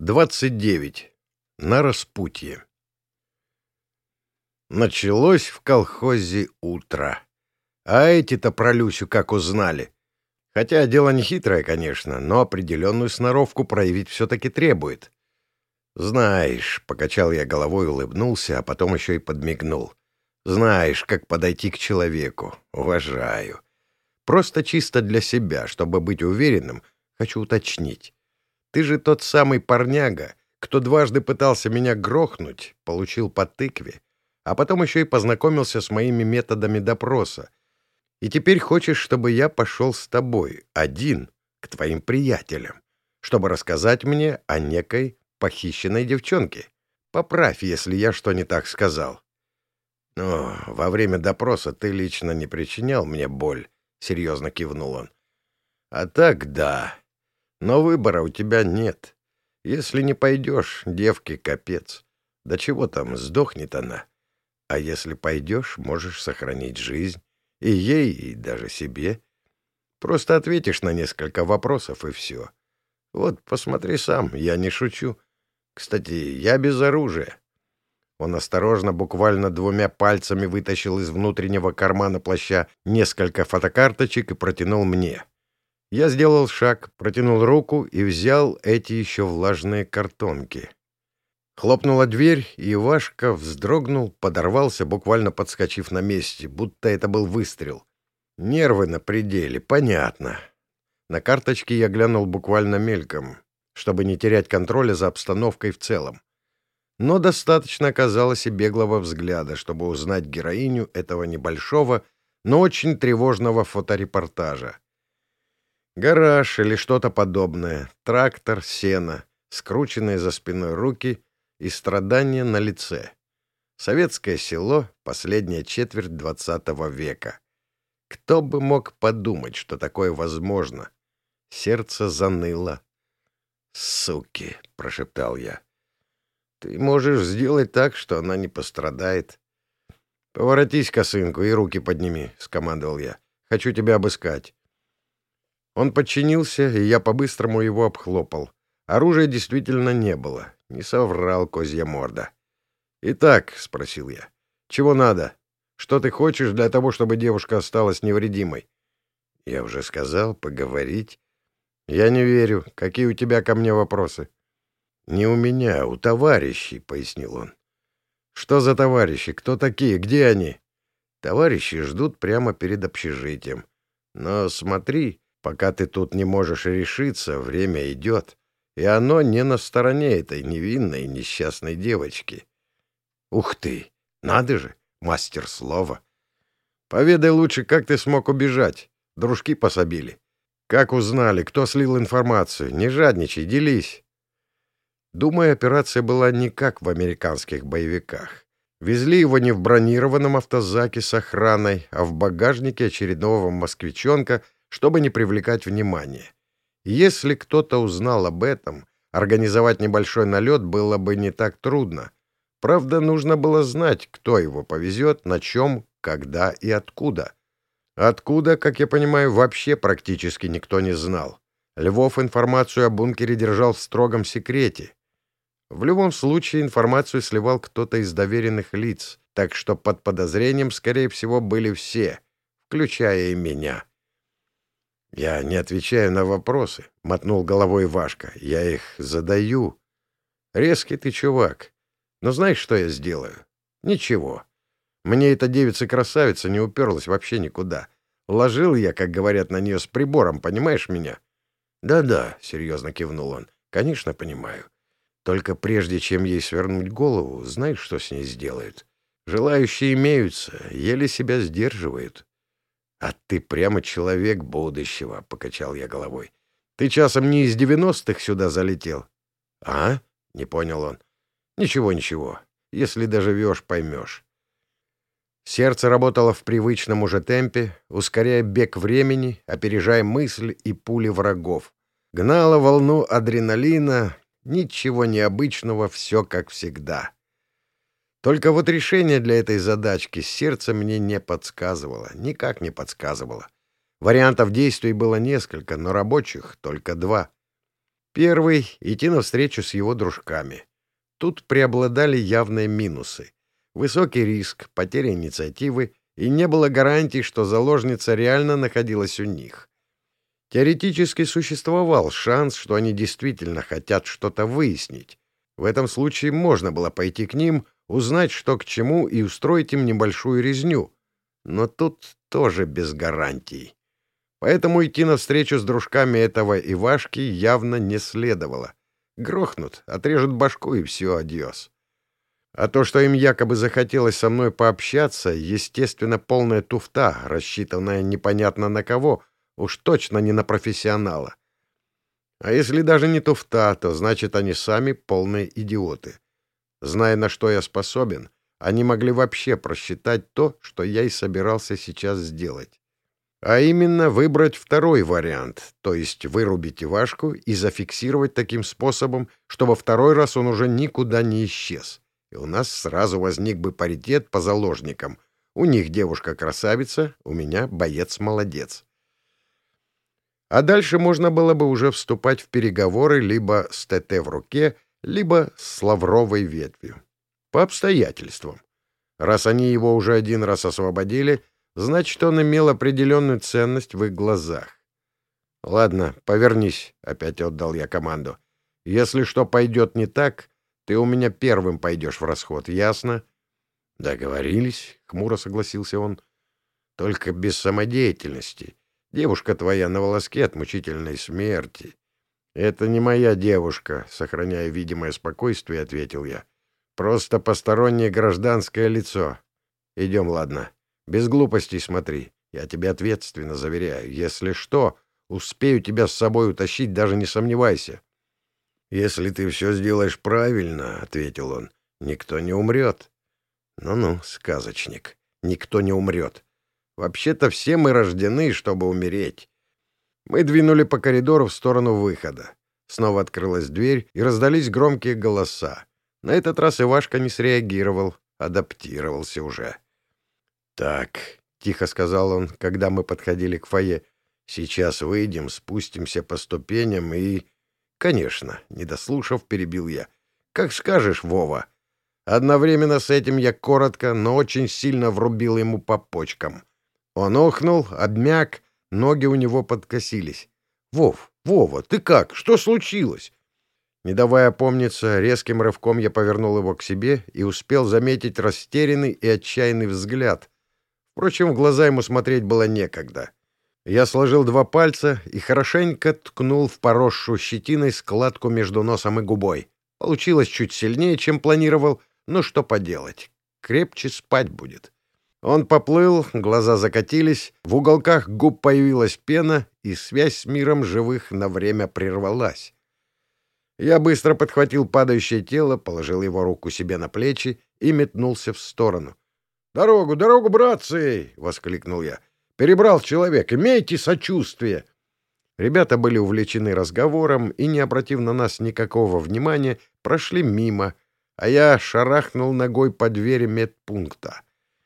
29. На распутье. Началось в колхозе утро. А эти-то про Люсю как узнали. Хотя дело не хитрое, конечно, но определенную сноровку проявить все-таки требует. «Знаешь», — покачал я головой, улыбнулся, а потом еще и подмигнул. «Знаешь, как подойти к человеку. Уважаю. Просто чисто для себя, чтобы быть уверенным, хочу уточнить. Ты же тот самый парняга, кто дважды пытался меня грохнуть, получил по тыкве, а потом еще и познакомился с моими методами допроса. И теперь хочешь, чтобы я пошел с тобой, один, к твоим приятелям, чтобы рассказать мне о некой похищенной девчонке. Поправь, если я что не так сказал. Но во время допроса ты лично не причинял мне боль, — серьезно кивнул он. А так да, но выбора у тебя нет. Если не пойдешь, девке капец. Да чего там, сдохнет она. А если пойдешь, можешь сохранить жизнь. И ей, и даже себе. Просто ответишь на несколько вопросов, и все. Вот, посмотри сам, я не шучу. Кстати, я без оружия. Он осторожно, буквально двумя пальцами вытащил из внутреннего кармана плаща несколько фотокарточек и протянул мне. Я сделал шаг, протянул руку и взял эти еще влажные картонки. Хлопнула дверь, и Ивашка вздрогнул, подорвался, буквально подскочив на месте, будто это был выстрел. Нервы на пределе, понятно. На карточке я глянул буквально мельком, чтобы не терять контроля за обстановкой в целом. Но достаточно оказалось и беглого взгляда, чтобы узнать героиню этого небольшого, но очень тревожного фоторепортажа. Гараж или что-то подобное, трактор, сено, скрученные за спиной руки и страдания на лице. Советское село, последняя четверть двадцатого века. Кто бы мог подумать, что такое возможно? Сердце заныло. «Суки!» — прошептал я. «Ты можешь сделать так, что она не пострадает». «Поворотись, косынку, и руки подними», — скомандовал я. «Хочу тебя обыскать». Он подчинился, и я по-быстрому его обхлопал. Оружия действительно не было. Не соврал козья морда. «Итак», — спросил я, — «чего надо? Что ты хочешь для того, чтобы девушка осталась невредимой?» «Я уже сказал, поговорить». «Я не верю. Какие у тебя ко мне вопросы?» «Не у меня, у товарищей», — пояснил он. «Что за товарищи? Кто такие? Где они?» «Товарищи ждут прямо перед общежитием. Но смотри, Пока ты тут не можешь решиться, время идет, и оно не на стороне этой невинной несчастной девочки. Ух ты! Надо же! Мастер слова! Поведай лучше, как ты смог убежать. Дружки пособили. Как узнали, кто слил информацию? Не жадничай, делись. Думаю, операция была не как в американских боевиках. Везли его не в бронированном автозаке с охраной, а в багажнике очередного москвичонка — чтобы не привлекать внимания. Если кто-то узнал об этом, организовать небольшой налет было бы не так трудно. Правда, нужно было знать, кто его повезет, на чем, когда и откуда. Откуда, как я понимаю, вообще практически никто не знал. Львов информацию о бункере держал в строгом секрете. В любом случае информацию сливал кто-то из доверенных лиц, так что под подозрением, скорее всего, были все, включая и меня. «Я не отвечаю на вопросы», — мотнул головой Вашка. «Я их задаю. Резкий ты чувак. Но знаешь, что я сделаю? Ничего. Мне эта девица-красавица не уперлась вообще никуда. Ложил я, как говорят, на нее с прибором, понимаешь меня?» «Да-да», — серьезно кивнул он. «Конечно, понимаю. Только прежде чем ей свернуть голову, знаешь, что с ней сделают? Желающие имеются, еле себя сдерживают. «А ты прямо человек будущего», — покачал я головой. «Ты часом не из девяностых сюда залетел?» «А?» — не понял он. «Ничего, ничего. Если доживешь, поймешь». Сердце работало в привычном уже темпе, ускоряя бег времени, опережая мысль и пули врагов. Гнало волну адреналина, ничего необычного, все как всегда. Только вот решение для этой задачки сердце мне не подсказывало, никак не подсказывало. Вариантов действий было несколько, но рабочих только два. Первый — идти навстречу с его дружками. Тут преобладали явные минусы. Высокий риск, потеря инициативы, и не было гарантий, что заложница реально находилась у них. Теоретически существовал шанс, что они действительно хотят что-то выяснить. В этом случае можно было пойти к ним, узнать, что к чему, и устроить им небольшую резню. Но тут тоже без гарантий. Поэтому идти навстречу с дружками этого Ивашки явно не следовало. Грохнут, отрежут башку и все, адьос. А то, что им якобы захотелось со мной пообщаться, естественно, полная туфта, рассчитанная непонятно на кого, уж точно не на профессионала. А если даже не туфта, то значит, они сами полные идиоты. Зная, на что я способен, они могли вообще просчитать то, что я и собирался сейчас сделать. А именно выбрать второй вариант, то есть вырубить Ивашку и зафиксировать таким способом, чтобы второй раз он уже никуда не исчез и у нас сразу возник бы паритет по заложникам. У них девушка-красавица, у меня боец-молодец. А дальше можно было бы уже вступать в переговоры либо с ТТ в руке, либо с лавровой ветвью. По обстоятельствам. Раз они его уже один раз освободили, значит, он имел определенную ценность в их глазах. «Ладно, повернись», — опять отдал я команду. «Если что пойдет не так, ты у меня первым пойдешь в расход, ясно? — Договорились, — хмуро согласился он. — Только без самодеятельности. Девушка твоя на волоске от мучительной смерти. — Это не моя девушка, — сохраняя видимое спокойствие, ответил я. — Просто постороннее гражданское лицо. Идем, ладно. Без глупостей смотри. Я тебе ответственно заверяю. Если что, успею тебя с собой утащить, даже не сомневайся. «Если ты все сделаешь правильно», — ответил он, — «никто не умрет». «Ну-ну, сказочник, никто не умрет. Вообще-то все мы рождены, чтобы умереть». Мы двинули по коридору в сторону выхода. Снова открылась дверь, и раздались громкие голоса. На этот раз Ивашка не среагировал, адаптировался уже. «Так», — тихо сказал он, когда мы подходили к фойе, — «сейчас выйдем, спустимся по ступеням и...» «Конечно», — не дослушав, перебил я. «Как скажешь, Вова». Одновременно с этим я коротко, но очень сильно врубил ему по почкам. Он охнул, обмяк, ноги у него подкосились. «Вов, Вова, ты как? Что случилось?» Не давая опомниться, резким рывком я повернул его к себе и успел заметить растерянный и отчаянный взгляд. Впрочем, в глаза ему смотреть было некогда. Я сложил два пальца и хорошенько ткнул в поросшую щетиной складку между носом и губой. Получилось чуть сильнее, чем планировал, но что поделать. Крепче спать будет. Он поплыл, глаза закатились, в уголках губ появилась пена, и связь с миром живых на время прервалась. Я быстро подхватил падающее тело, положил его руку себе на плечи и метнулся в сторону. «Дорогу, дорогу, братцы!» — воскликнул я. Перебрал человек, имейте сочувствие. Ребята были увлечены разговором и, не обратив на нас никакого внимания, прошли мимо, а я шарахнул ногой по двери медпункта.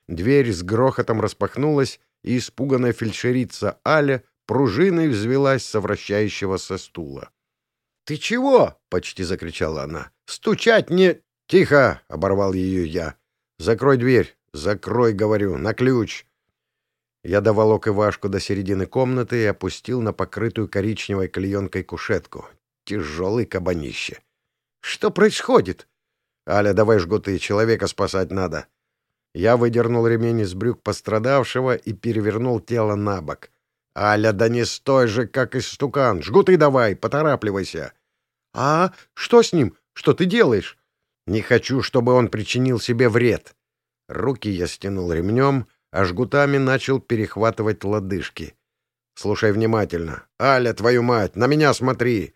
Дверь с грохотом распахнулась, и испуганная фельдшерица Аля пружиной взвелась со вращающегося стула. — Ты чего? — почти закричала она. — Стучать не... — Тихо! — оборвал ее я. — Закрой дверь. Закрой, говорю, на ключ. Я доволок Ивашку до середины комнаты и опустил на покрытую коричневой клеенкой кушетку. Тяжелый кабанище. «Что происходит?» «Аля, давай жгуты, человека спасать надо». Я выдернул ремень из брюк пострадавшего и перевернул тело на бок. «Аля, да не стой же, как истукан! Жгуты давай, поторапливайся!» «А? Что с ним? Что ты делаешь?» «Не хочу, чтобы он причинил себе вред». Руки я стянул ремнем, а жгутами начал перехватывать лодыжки. «Слушай внимательно. Аля, твою мать, на меня смотри!»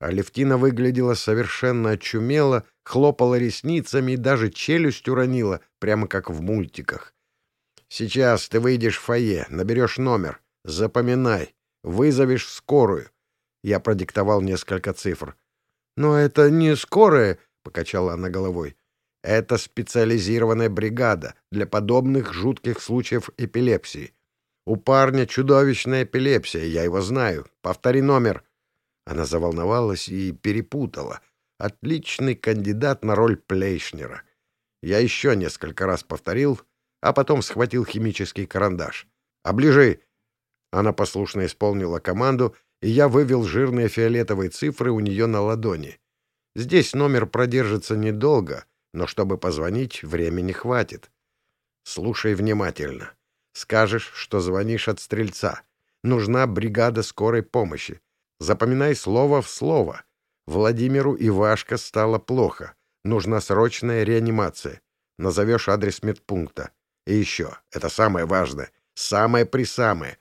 Алевтина выглядела совершенно очумело, хлопала ресницами и даже челюсть уронила, прямо как в мультиках. «Сейчас ты выйдешь в фойе, наберешь номер. Запоминай. Вызовешь скорую». Я продиктовал несколько цифр. «Но это не скорая», — покачала она головой. Это специализированная бригада для подобных жутких случаев эпилепсии. У парня чудовищная эпилепсия, я его знаю. Повтори номер. Она заволновалась и перепутала. Отличный кандидат на роль Плейшнера. Я еще несколько раз повторил, а потом схватил химический карандаш. «Оближи!» Она послушно исполнила команду, и я вывел жирные фиолетовые цифры у нее на ладони. Здесь номер продержится недолго, но чтобы позвонить, времени хватит. Слушай внимательно. Скажешь, что звонишь от стрельца. Нужна бригада скорой помощи. Запоминай слово в слово. Владимиру Ивашко стало плохо. Нужна срочная реанимация. Назовешь адрес медпункта. И еще, это самое важное, самое-присамое.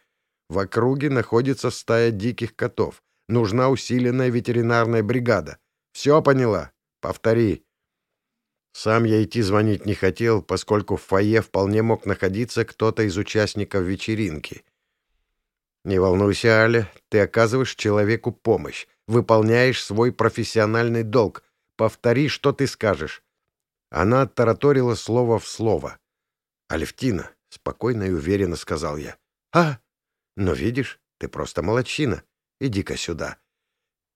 В округе находится стая диких котов. Нужна усиленная ветеринарная бригада. Все поняла? Повтори. Сам я идти звонить не хотел, поскольку в фойе вполне мог находиться кто-то из участников вечеринки. Не волнуйся, Аля, ты оказываешь человеку помощь, выполняешь свой профессиональный долг. Повтори, что ты скажешь. Она тараторила слово в слово. «Алевтина», — спокойно и уверенно сказал я. «А, но видишь, ты просто молодчина. Иди-ка сюда».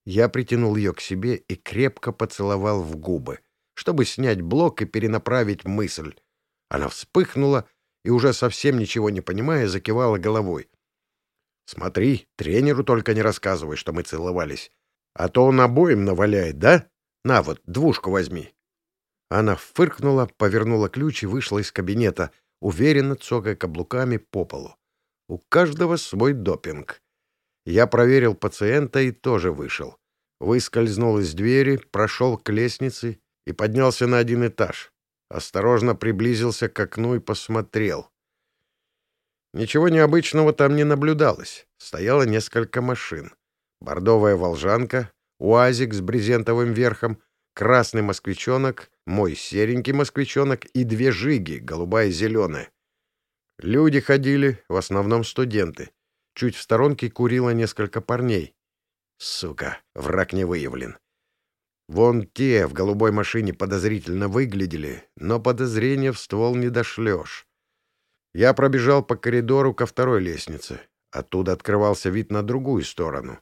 Я притянул ее к себе и крепко поцеловал в губы, чтобы снять блок и перенаправить мысль. Она вспыхнула и, уже совсем ничего не понимая, закивала головой. «Смотри, тренеру только не рассказывай, что мы целовались. А то он обоим наваляет, да? На вот, двушку возьми». Она фыркнула, повернула ключ и вышла из кабинета, уверенно цокая каблуками по полу. У каждого свой допинг. Я проверил пациента и тоже вышел. Выскользнул из двери, прошел к лестнице и поднялся на один этаж. Осторожно приблизился к окну и посмотрел. Ничего необычного там не наблюдалось. Стояло несколько машин. Бордовая волжанка, уазик с брезентовым верхом, красный москвичонок, мой серенький москвичонок и две жиги, голубая и зеленая. Люди ходили, в основном студенты. Чуть в сторонке курило несколько парней. Сука, враг не выявлен. Вон те в голубой машине подозрительно выглядели, но подозрения в ствол не дошлешь. Я пробежал по коридору ко второй лестнице. Оттуда открывался вид на другую сторону.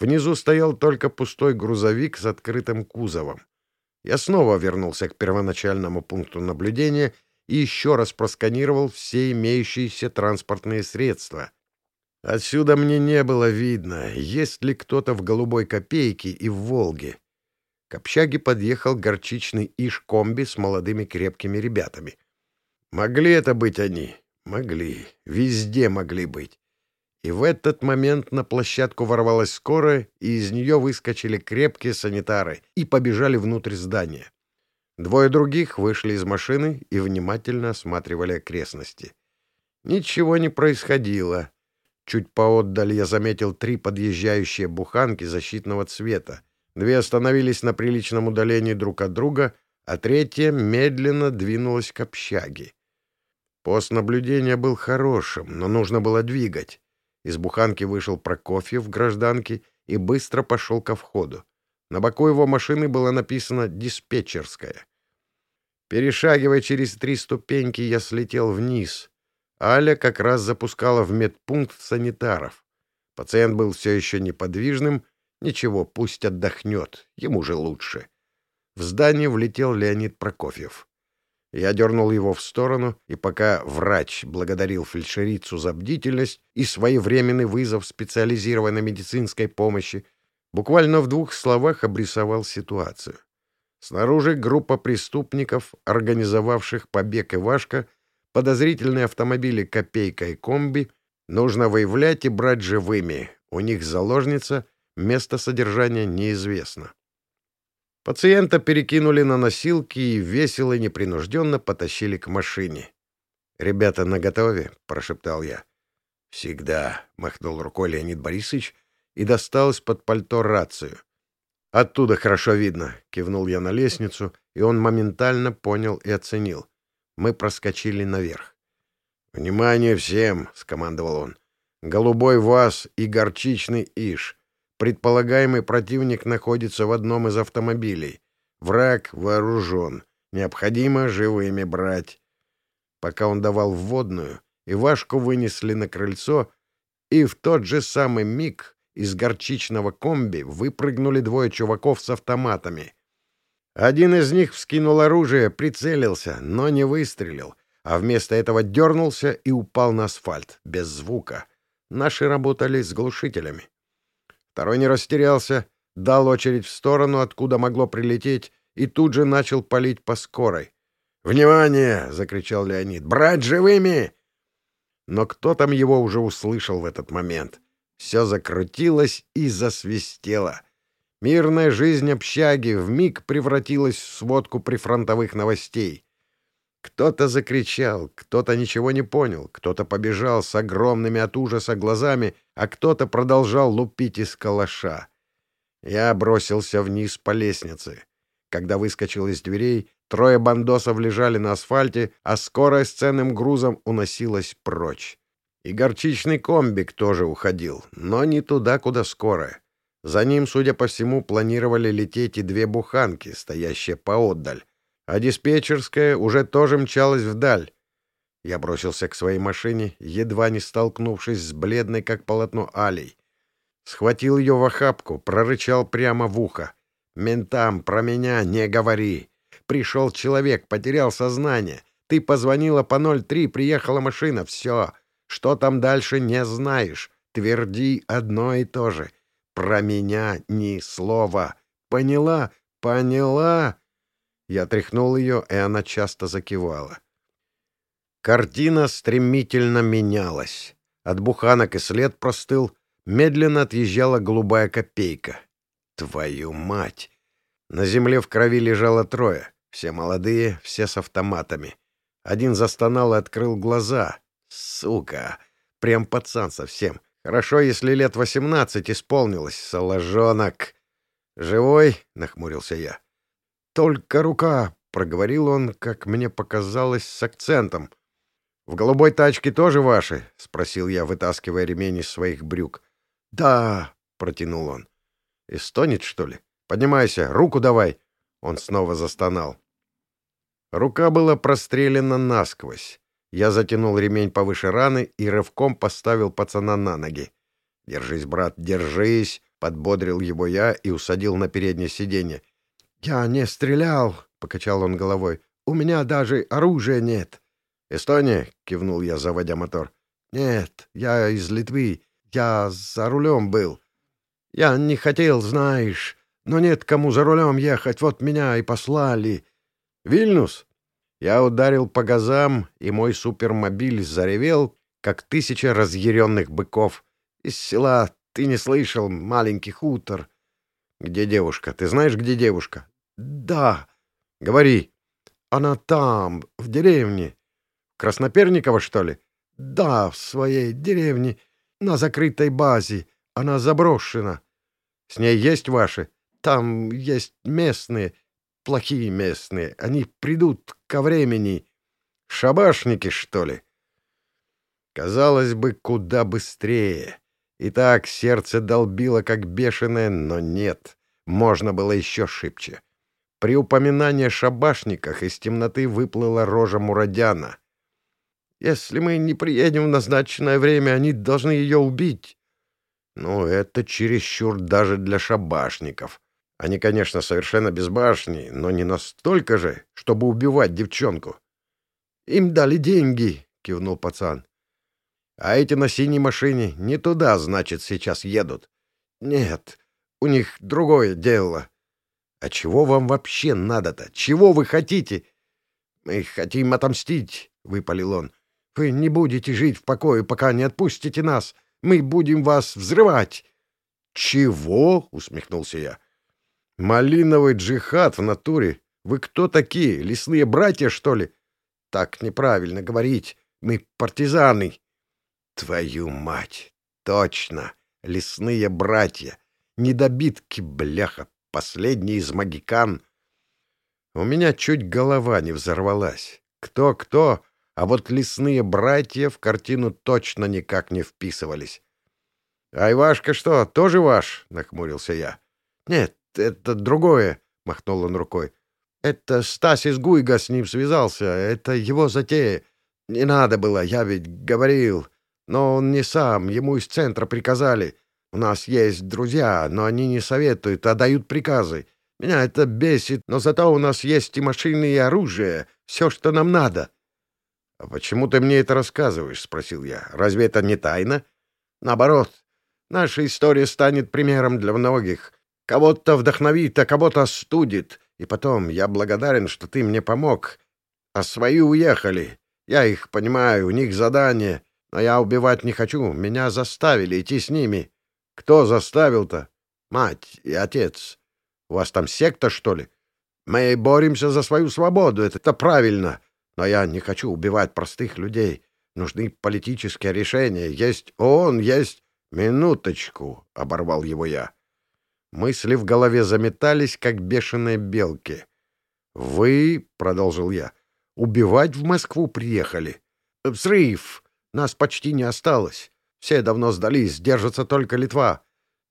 Внизу стоял только пустой грузовик с открытым кузовом. Я снова вернулся к первоначальному пункту наблюдения и еще раз просканировал все имеющиеся транспортные средства. Отсюда мне не было видно, есть ли кто-то в «Голубой копейке» и в «Волге». К общаге подъехал горчичный иш-комби с молодыми крепкими ребятами. Могли это быть они? Могли. Везде могли быть. И в этот момент на площадку ворвалась скорая, и из нее выскочили крепкие санитары и побежали внутрь здания. Двое других вышли из машины и внимательно осматривали окрестности. Ничего не происходило. Чуть поотдаль я заметил три подъезжающие буханки защитного цвета. Две остановились на приличном удалении друг от друга, а третья медленно двинулась к общаге. Пост наблюдения был хорошим, но нужно было двигать. Из буханки вышел Прокофьев в гражданке и быстро пошел ко входу. На боку его машины было написано «диспетчерская». Перешагивая через три ступеньки, я слетел вниз. Аля как раз запускала в медпункт санитаров. Пациент был все еще неподвижным. Ничего, пусть отдохнет, ему же лучше. В здание влетел Леонид Прокофьев. Я дернул его в сторону, и пока врач благодарил фельдшерицу за бдительность и своевременный вызов специализированной медицинской помощи, буквально в двух словах обрисовал ситуацию. Снаружи группа преступников, организовавших побег Ивашка, подозрительные автомобили «Копейка» и «Комби» нужно выявлять и брать живыми. У них заложница, место содержания неизвестно. Пациента перекинули на носилки и весело и непринужденно потащили к машине. «Ребята наготове?» — прошептал я. «Всегда», — махнул рукой Леонид Борисович и достал из-под пальто рацию. «Оттуда хорошо видно», — кивнул я на лестницу, и он моментально понял и оценил. Мы проскочили наверх. «Внимание всем!» — скомандовал он. «Голубой ВАЗ и горчичный ИШ. Предполагаемый противник находится в одном из автомобилей. Враг вооружен. Необходимо живыми брать». Пока он давал вводную, Ивашку вынесли на крыльцо, и в тот же самый миг из горчичного комби выпрыгнули двое чуваков с автоматами. Один из них вскинул оружие, прицелился, но не выстрелил, а вместо этого дернулся и упал на асфальт, без звука. Наши работали с глушителями. Второй не растерялся, дал очередь в сторону, откуда могло прилететь, и тут же начал палить по скорой. «Внимание!» — закричал Леонид. «Брать живыми!» Но кто там его уже услышал в этот момент? Все закрутилось и засвистело. Мирная жизнь общаги вмиг превратилась в сводку прифронтовых новостей. Кто-то закричал, кто-то ничего не понял, кто-то побежал с огромными от ужаса глазами, а кто-то продолжал лупить из калаша. Я бросился вниз по лестнице. Когда выскочил из дверей, трое бандосов лежали на асфальте, а скорая с ценным грузом уносилась прочь. И горчичный комбик тоже уходил, но не туда, куда скорая. За ним, судя по всему, планировали лететь и две буханки, стоящие поотдаль а диспетчерская уже тоже мчалась вдаль. Я бросился к своей машине, едва не столкнувшись с бледной, как полотно, Алей. Схватил ее в охапку, прорычал прямо в ухо. «Ментам про меня не говори. Пришел человек, потерял сознание. Ты позвонила по 03, приехала машина. Все. Что там дальше, не знаешь. Тверди одно и то же. Про меня ни слова. Поняла? Поняла?» Я тряхнул ее, и она часто закивала. Картина стремительно менялась. От буханок и след простыл, медленно отъезжала голубая копейка. Твою мать! На земле в крови лежало трое. Все молодые, все с автоматами. Один застонал и открыл глаза. Сука! Прям пацан совсем. Хорошо, если лет восемнадцать исполнилось, соложонок. «Живой?» — нахмурился я. «Только рука», — проговорил он, как мне показалось, с акцентом. «В голубой тачке тоже ваши?» — спросил я, вытаскивая ремень из своих брюк. «Да», — протянул он. «Истонет, что ли? Поднимайся, руку давай!» Он снова застонал. Рука была прострелена насквозь. Я затянул ремень повыше раны и рывком поставил пацана на ноги. «Держись, брат, держись!» — подбодрил его я и усадил на переднее сиденье. «Я не стрелял», — покачал он головой. «У меня даже оружия нет». «Эстония?» — кивнул я, заводя мотор. «Нет, я из Литвы. Я за рулем был. Я не хотел, знаешь, но нет кому за рулем ехать, вот меня и послали». «Вильнюс?» Я ударил по газам, и мой супермобиль заревел, как тысяча разъяренных быков. Из села ты не слышал, маленький хутор. «Где девушка? Ты знаешь, где девушка?» «Да». «Говори». «Она там, в деревне». «Красноперникова, что ли?» «Да, в своей деревне, на закрытой базе. Она заброшена». «С ней есть ваши?» «Там есть местные, плохие местные. Они придут ко времени». «Шабашники, что ли?» Казалось бы, куда быстрее. И так сердце долбило, как бешеное, но нет. Можно было еще шибче. При упоминании о шабашниках из темноты выплыла рожа Мурадяна. «Если мы не приедем в назначенное время, они должны ее убить». «Ну, это чересчур даже для шабашников. Они, конечно, совершенно безбашни, но не настолько же, чтобы убивать девчонку». «Им дали деньги», — кивнул пацан. А эти на синей машине не туда, значит, сейчас едут. Нет, у них другое дело. А чего вам вообще надо-то? Чего вы хотите? Мы хотим отомстить, — выпалил он. Вы не будете жить в покое, пока не отпустите нас. Мы будем вас взрывать. Чего? — усмехнулся я. Малиновый джихад в натуре. Вы кто такие? Лесные братья, что ли? Так неправильно говорить. Мы партизаны. Твою мать! Точно! Лесные братья! Недобитки, бляха! Последний из магикан! У меня чуть голова не взорвалась. Кто-кто, а вот лесные братья в картину точно никак не вписывались. — А Ивашка что, тоже ваш? — нахмурился я. — Нет, это другое, — махнул он рукой. — Это Стас из Гуйга с ним связался, это его затея. Не надо было, я ведь говорил. Но он не сам, ему из центра приказали. У нас есть друзья, но они не советуют, а дают приказы. Меня это бесит, но зато у нас есть и машины, и оружие, все, что нам надо. — А почему ты мне это рассказываешь? — спросил я. — Разве это не тайна? — Наоборот, наша история станет примером для многих. Кого-то вдохновит, а кого-то остудит. И потом, я благодарен, что ты мне помог. А свои уехали. Я их понимаю, у них задание. Но я убивать не хочу. Меня заставили идти с ними. Кто заставил-то? Мать и отец. У вас там секта, что ли? Мы боремся за свою свободу, это, это правильно. Но я не хочу убивать простых людей. Нужны политические решения. Есть он, есть... Минуточку, — оборвал его я. Мысли в голове заметались, как бешеные белки. «Вы, — продолжил я, — убивать в Москву приехали. Взрыв! Нас почти не осталось. Все давно сдались, держится только Литва.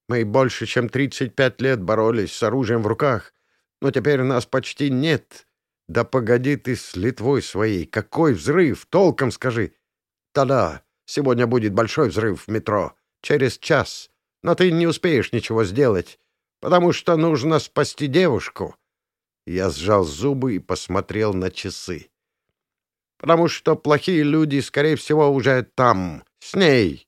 Мы больше чем 35 лет боролись с оружием в руках, но теперь нас почти нет. Да погоди ты с Литвой своей. Какой взрыв? Толком скажи. Да-да, сегодня будет большой взрыв в метро. Через час. Но ты не успеешь ничего сделать потому что нужно спасти девушку. Я сжал зубы и посмотрел на часы. Потому что плохие люди, скорее всего, уже там, с ней.